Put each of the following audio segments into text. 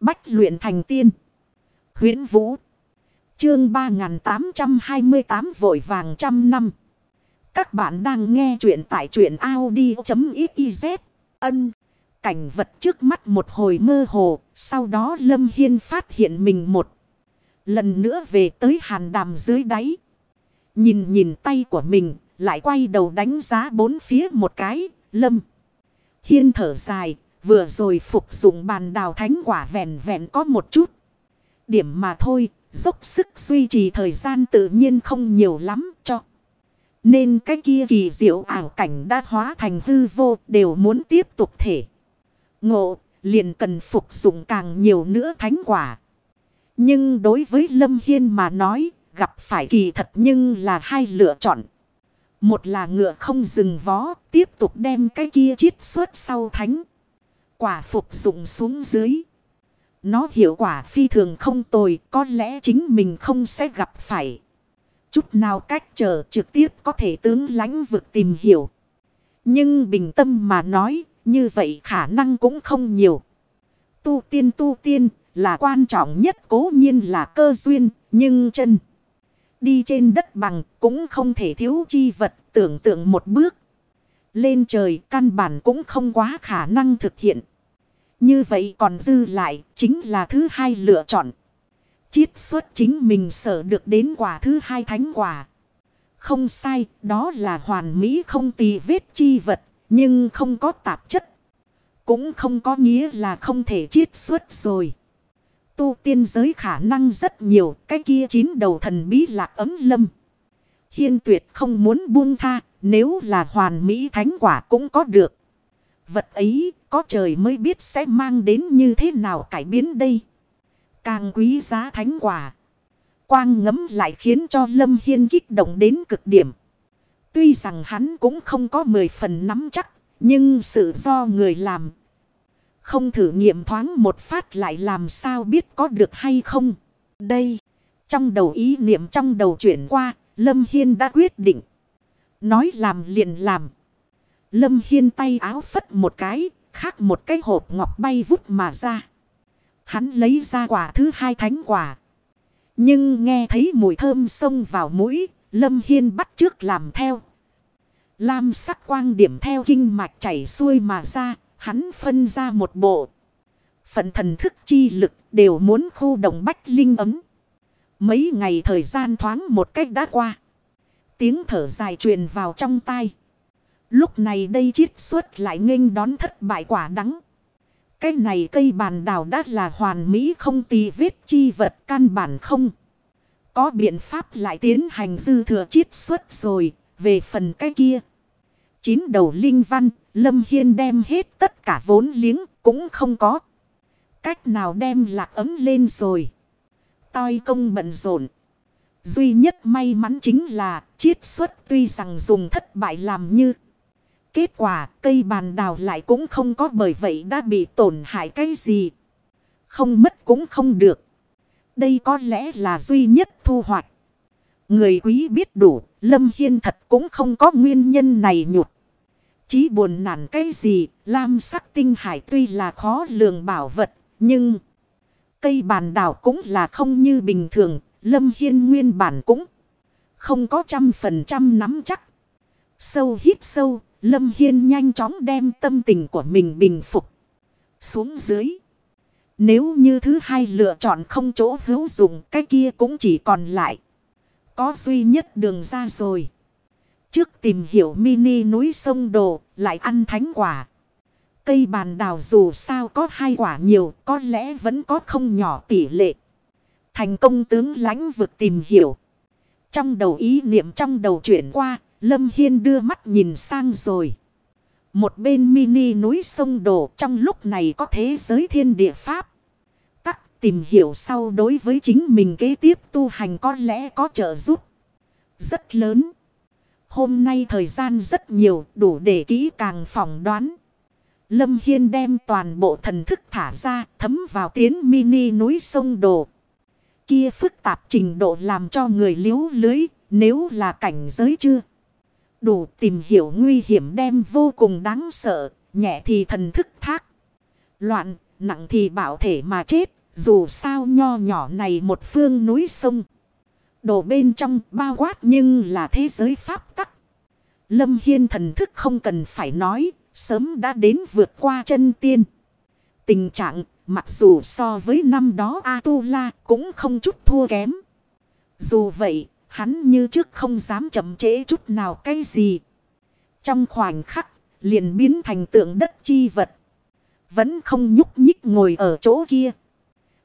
Bách luyện thành tiên. huyễn Vũ. Chương 3828 vội vàng trăm năm. Các bạn đang nghe truyện tại truyện Audi.xyz. Ân. Cảnh vật trước mắt một hồi mơ hồ. Sau đó Lâm Hiên phát hiện mình một. Lần nữa về tới hàn đàm dưới đáy. Nhìn nhìn tay của mình. Lại quay đầu đánh giá bốn phía một cái. Lâm. Hiên thở dài. Vừa rồi phục dụng bàn đào thánh quả vẹn vẹn có một chút. Điểm mà thôi. Dốc sức duy trì thời gian tự nhiên không nhiều lắm cho. Nên cái kia kỳ diệu ảo cảnh đã hóa thành hư vô đều muốn tiếp tục thể. Ngộ, liền cần phục dụng càng nhiều nữa thánh quả. Nhưng đối với Lâm Hiên mà nói, gặp phải kỳ thật nhưng là hai lựa chọn. Một là ngựa không dừng vó, tiếp tục đem cái kia chiết xuất sau thánh. Quả phục dụng xuống dưới. Nó hiệu quả phi thường không tồi, có lẽ chính mình không sẽ gặp phải. Chút nào cách chờ trực tiếp có thể tướng lãnh vực tìm hiểu. Nhưng bình tâm mà nói, như vậy khả năng cũng không nhiều. Tu tiên tu tiên là quan trọng nhất, cố nhiên là cơ duyên, nhưng chân. Đi trên đất bằng cũng không thể thiếu chi vật, tưởng tượng một bước. Lên trời căn bản cũng không quá khả năng thực hiện. Như vậy còn dư lại chính là thứ hai lựa chọn. Chiết xuất chính mình sở được đến quả thứ hai thánh quả. Không sai, đó là hoàn mỹ không tì vết chi vật, nhưng không có tạp chất. Cũng không có nghĩa là không thể chiết xuất rồi. Tu tiên giới khả năng rất nhiều, cái kia chín đầu thần bí lạc ấm lâm. Hiên tuyệt không muốn buông tha, nếu là hoàn mỹ thánh quả cũng có được. Vật ấy có trời mới biết sẽ mang đến như thế nào cải biến đây. Càng quý giá thánh quả. Quang ngấm lại khiến cho Lâm Hiên kích động đến cực điểm. Tuy rằng hắn cũng không có mười phần nắm chắc. Nhưng sự do người làm. Không thử nghiệm thoáng một phát lại làm sao biết có được hay không. Đây. Trong đầu ý niệm trong đầu chuyển qua. Lâm Hiên đã quyết định. Nói làm liền làm. Lâm Hiên tay áo phất một cái. Khác một cái hộp ngọc bay vút mà ra. Hắn lấy ra quả thứ hai thánh quả. Nhưng nghe thấy mùi thơm xông vào mũi. Lâm Hiên bắt trước làm theo. Lam sắc quang điểm theo kinh mạch chảy xuôi mà ra. Hắn phân ra một bộ. Phận thần thức chi lực đều muốn khu động bách linh ấm. Mấy ngày thời gian thoáng một cách đã qua. Tiếng thở dài truyền vào trong tai. Lúc này đây chiết xuất lại nghênh đón thất bại quả đắng. Cái này cây bàn đào đã là hoàn mỹ không tì vết chi vật căn bản không. Có biện pháp lại tiến hành dư thừa chiết xuất rồi, về phần cái kia. Chín đầu linh văn, Lâm Hiên đem hết tất cả vốn liếng cũng không có. Cách nào đem lạc ấm lên rồi. Toi công bận rộn. Duy nhất may mắn chính là chiết xuất tuy rằng dùng thất bại làm như. Kết quả cây bàn đào lại cũng không có bởi vậy đã bị tổn hại cái gì. Không mất cũng không được. Đây có lẽ là duy nhất thu hoạch. Người quý biết đủ, Lâm Hiên thật cũng không có nguyên nhân này nhụt. Chí buồn nản cái gì, lam sắc tinh hải tuy là khó lường bảo vật, nhưng... Cây bàn đảo cũng là không như bình thường, Lâm Hiên nguyên bản cũng không có trăm phần trăm nắm chắc. Sâu hít sâu, Lâm Hiên nhanh chóng đem tâm tình của mình bình phục xuống dưới. Nếu như thứ hai lựa chọn không chỗ hữu dụng, cái kia cũng chỉ còn lại. Có duy nhất đường ra rồi. Trước tìm hiểu mini núi sông đồ, lại ăn thánh quả. Cây bàn đào dù sao có hai quả nhiều, có lẽ vẫn có không nhỏ tỷ lệ. Thành công tướng lãnh vực tìm hiểu. Trong đầu ý niệm trong đầu chuyển qua Lâm Hiên đưa mắt nhìn sang rồi. Một bên mini núi sông đổ trong lúc này có thế giới thiên địa pháp. Tắc tìm hiểu sau đối với chính mình kế tiếp tu hành có lẽ có trợ giúp. Rất lớn. Hôm nay thời gian rất nhiều, đủ để kỹ càng phỏng đoán. Lâm Hiên đem toàn bộ thần thức thả ra, thấm vào tiến mini núi sông đồ. Kia phức tạp trình độ làm cho người liếu lưới, nếu là cảnh giới chưa. Đủ tìm hiểu nguy hiểm đem vô cùng đáng sợ, nhẹ thì thần thức thác. Loạn, nặng thì bảo thể mà chết. Dù sao nho nhỏ này một phương núi sông. Đổ bên trong bao quát nhưng là thế giới pháp tắc. Lâm Hiên thần thức không cần phải nói, sớm đã đến vượt qua chân tiên. Tình trạng, mặc dù so với năm đó A-tu-la cũng không chút thua kém. Dù vậy, hắn như trước không dám chậm trễ chút nào cái gì. Trong khoảnh khắc, liền biến thành tượng đất chi vật. Vẫn không nhúc nhích ngồi ở chỗ kia.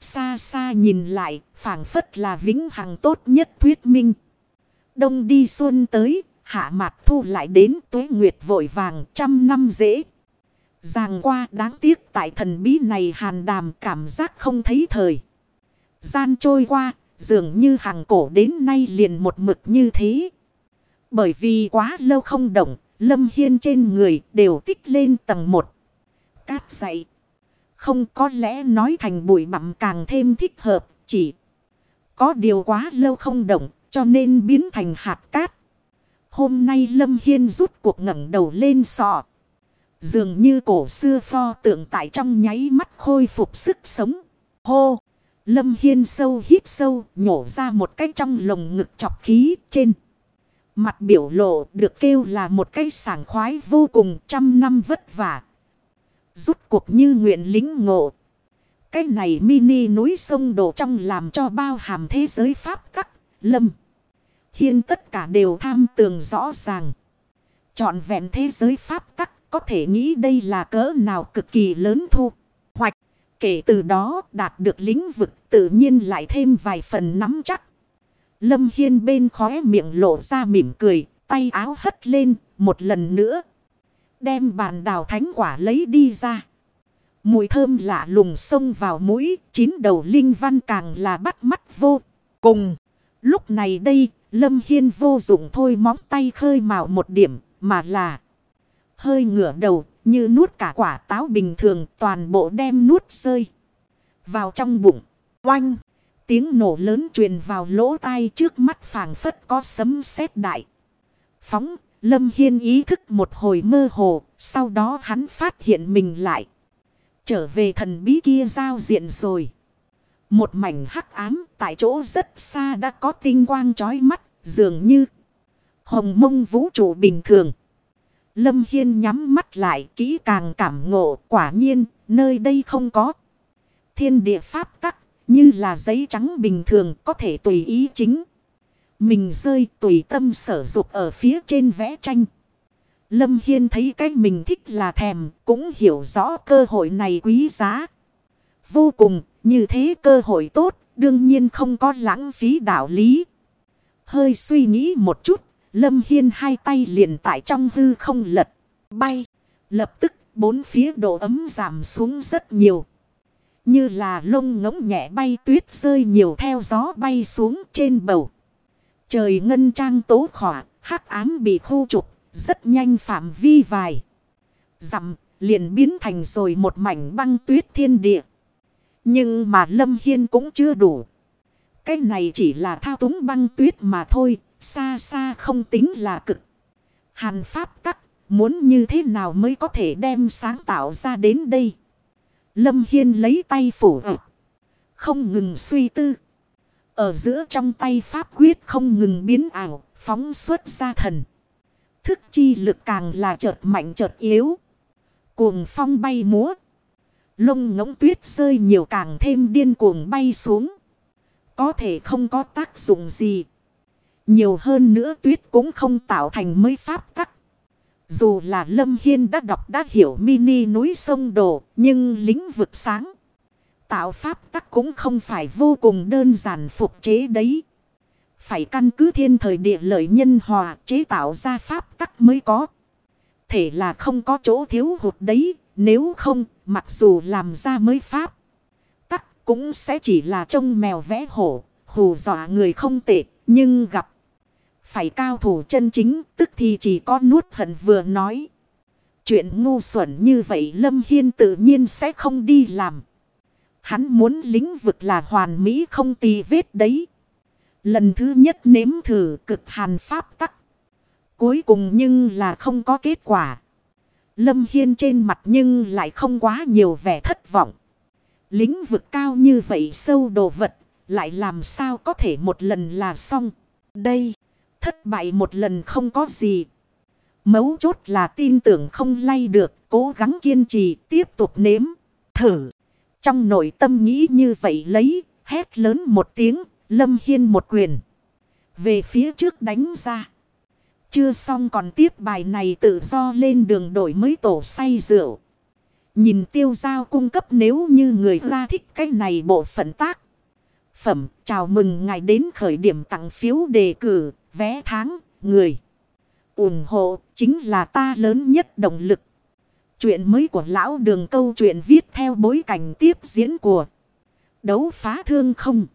Xa xa nhìn lại, phảng phất là vĩnh hằng tốt nhất thuyết minh. Đông đi xuân tới, hạ mạc thu lại đến tuế nguyệt vội vàng trăm năm dễ. Giàng qua đáng tiếc tại thần bí này hàn đàm cảm giác không thấy thời. Gian trôi qua, dường như hàng cổ đến nay liền một mực như thế. Bởi vì quá lâu không động, lâm hiên trên người đều tích lên tầng một. Cát dậy. Không có lẽ nói thành bụi bặm càng thêm thích hợp, chỉ có điều quá lâu không động, cho nên biến thành hạt cát. Hôm nay Lâm Hiên rút cuộc ngẩng đầu lên sọ. Dường như cổ xưa pho tượng tại trong nháy mắt khôi phục sức sống. Hô! Lâm Hiên sâu hít sâu, nhổ ra một cái trong lồng ngực chọc khí trên. Mặt biểu lộ được kêu là một cái sảng khoái vô cùng trăm năm vất vả. Rút cuộc như nguyện lính ngộ. Cái này mini núi sông đổ trong làm cho bao hàm thế giới pháp tắc, lâm. Hiên tất cả đều tham tường rõ ràng. Chọn vẹn thế giới pháp tắc có thể nghĩ đây là cỡ nào cực kỳ lớn thu. Kể từ đó đạt được lĩnh vực tự nhiên lại thêm vài phần nắm chắc. Lâm Hiên bên khóe miệng lộ ra mỉm cười, tay áo hất lên một lần nữa. Đem bàn đào thánh quả lấy đi ra. Mùi thơm lạ lùng xông vào mũi, chín đầu linh văn càng là bắt mắt vô cùng. Lúc này đây, Lâm Hiên vô dụng thôi móng tay khơi màu một điểm, mà là hơi ngửa đầu, như nuốt cả quả táo bình thường, toàn bộ đem nuốt rơi. Vào trong bụng, oanh, tiếng nổ lớn truyền vào lỗ tai trước mắt phảng phất có sấm sét đại. Phóng, Lâm Hiên ý thức một hồi mơ hồ, sau đó hắn phát hiện mình lại. Trở về thần bí kia giao diện rồi. Một mảnh hắc ám tại chỗ rất xa đã có tinh quang chói mắt, dường như hồng mông vũ trụ bình thường. Lâm Hiên nhắm mắt lại kỹ càng cảm ngộ quả nhiên nơi đây không có. Thiên địa pháp tắc như là giấy trắng bình thường có thể tùy ý chính. Mình rơi tùy tâm sở dục ở phía trên vẽ tranh. Lâm Hiên thấy cái mình thích là thèm, cũng hiểu rõ cơ hội này quý giá. Vô cùng, như thế cơ hội tốt, đương nhiên không có lãng phí đạo lý. Hơi suy nghĩ một chút, Lâm Hiên hai tay liền tại trong hư không lật, bay. Lập tức, bốn phía độ ấm giảm xuống rất nhiều. Như là lông ngỗng nhẹ bay tuyết rơi nhiều theo gió bay xuống trên bầu. Trời ngân trang tố khỏa, hắc ám bị khu trục, rất nhanh phạm vi vài. Dặm liền biến thành rồi một mảnh băng tuyết thiên địa. Nhưng mà Lâm Hiên cũng chưa đủ. Cái này chỉ là thao túng băng tuyết mà thôi, xa xa không tính là cực. Hàn Pháp tắc, muốn như thế nào mới có thể đem sáng tạo ra đến đây. Lâm Hiên lấy tay phủ ợt. Không ngừng suy tư. Ở giữa trong tay pháp quyết không ngừng biến ảo, phóng xuất ra thần. Thức chi lực càng là chợt mạnh chợt yếu. Cuồng phong bay múa. Lông ngỗng tuyết rơi nhiều càng thêm điên cuồng bay xuống. Có thể không có tác dụng gì. Nhiều hơn nữa tuyết cũng không tạo thành mới pháp tắc. Dù là Lâm Hiên đã đọc đã hiểu mini núi sông đồ, nhưng lĩnh vực sáng. Tạo pháp tắc cũng không phải vô cùng đơn giản phục chế đấy. Phải căn cứ thiên thời địa lợi nhân hòa chế tạo ra pháp tắc mới có. Thể là không có chỗ thiếu hụt đấy, nếu không, mặc dù làm ra mới pháp. Tắc cũng sẽ chỉ là trông mèo vẽ hổ, hù dọa người không tệ, nhưng gặp. Phải cao thủ chân chính, tức thì chỉ có nuốt hận vừa nói. Chuyện ngu xuẩn như vậy Lâm Hiên tự nhiên sẽ không đi làm. Hắn muốn lĩnh vực là hoàn mỹ không tì vết đấy. Lần thứ nhất nếm thử cực hàn pháp tắc. Cuối cùng nhưng là không có kết quả. Lâm Hiên trên mặt nhưng lại không quá nhiều vẻ thất vọng. Lĩnh vực cao như vậy sâu đồ vật. Lại làm sao có thể một lần là xong. Đây. Thất bại một lần không có gì. Mấu chốt là tin tưởng không lay được. Cố gắng kiên trì tiếp tục nếm. Thử. Trong nội tâm nghĩ như vậy lấy. Hét lớn một tiếng. Lâm Hiên một quyền. Về phía trước đánh ra. Chưa xong còn tiếp bài này tự do lên đường đổi mới tổ say rượu. Nhìn tiêu giao cung cấp nếu như người ra thích cái này bộ phận tác. Phẩm chào mừng ngài đến khởi điểm tặng phiếu đề cử, vé tháng, người. ủng hộ chính là ta lớn nhất động lực. Chuyện mới của lão đường câu chuyện viết theo bối cảnh tiếp diễn của đấu phá thương không.